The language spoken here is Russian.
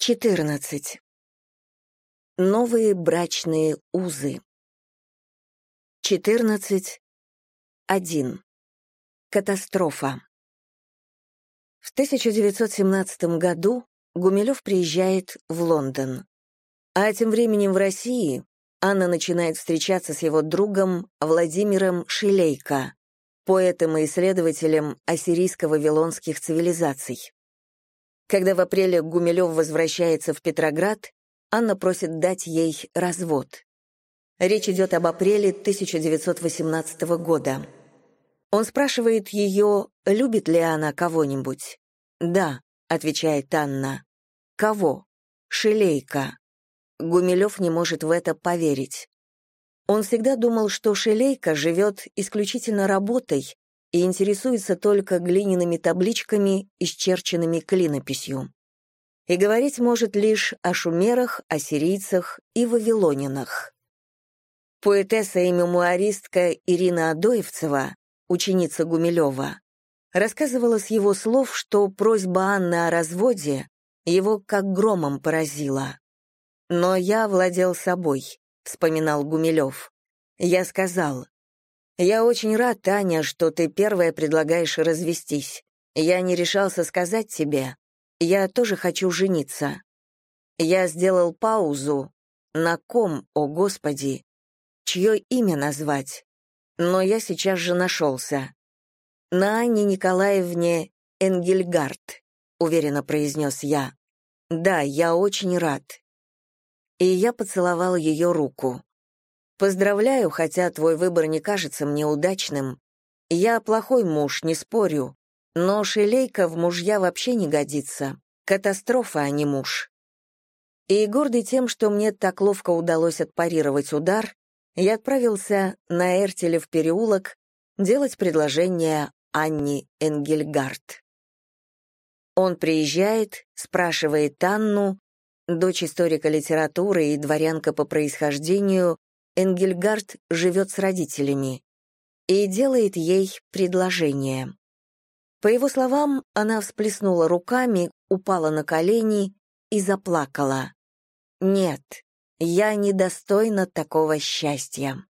14. Новые брачные узы. 14. 1. Катастрофа. В 1917 году Гумилев приезжает в Лондон. А тем временем в России Анна начинает встречаться с его другом Владимиром Шилейко, поэтом и исследователем ассирийско-вавилонских цивилизаций. Когда в апреле Гумилев возвращается в Петроград, Анна просит дать ей развод. Речь идет об апреле 1918 года. Он спрашивает ее, любит ли она кого-нибудь. «Да», — отвечает Анна. «Кого?» «Шелейка». Гумилев не может в это поверить. Он всегда думал, что Шелейка живет исключительно работой и интересуется только глиняными табличками, исчерченными клинописью. И говорить может лишь о шумерах, ассирийцах и вавилонинах. Поэтесса и мемуаристка Ирина Адоевцева, ученица Гумилева, рассказывала с его слов, что просьба Анны о разводе его как громом поразила. «Но я владел собой», — вспоминал Гумилев. «Я сказал, «Я очень рад, Таня, что ты первая предлагаешь развестись. Я не решался сказать тебе. Я тоже хочу жениться». Я сделал паузу. На ком, о Господи? Чье имя назвать? Но я сейчас же нашелся. На Анне Николаевне Энгельгард, уверенно произнес я. Да, я очень рад. И я поцеловал ее руку. Поздравляю, хотя твой выбор не кажется мне удачным. Я плохой муж, не спорю, но шелейка в мужья вообще не годится. Катастрофа, а не муж. И гордый тем, что мне так ловко удалось отпарировать удар, я отправился на Эртеле переулок делать предложение Анне Энгельгард. Он приезжает, спрашивает Анну, дочь историка литературы и дворянка по происхождению, Энгельгард живет с родителями и делает ей предложение. По его словам, она всплеснула руками, упала на колени и заплакала. «Нет, я недостойна такого счастья».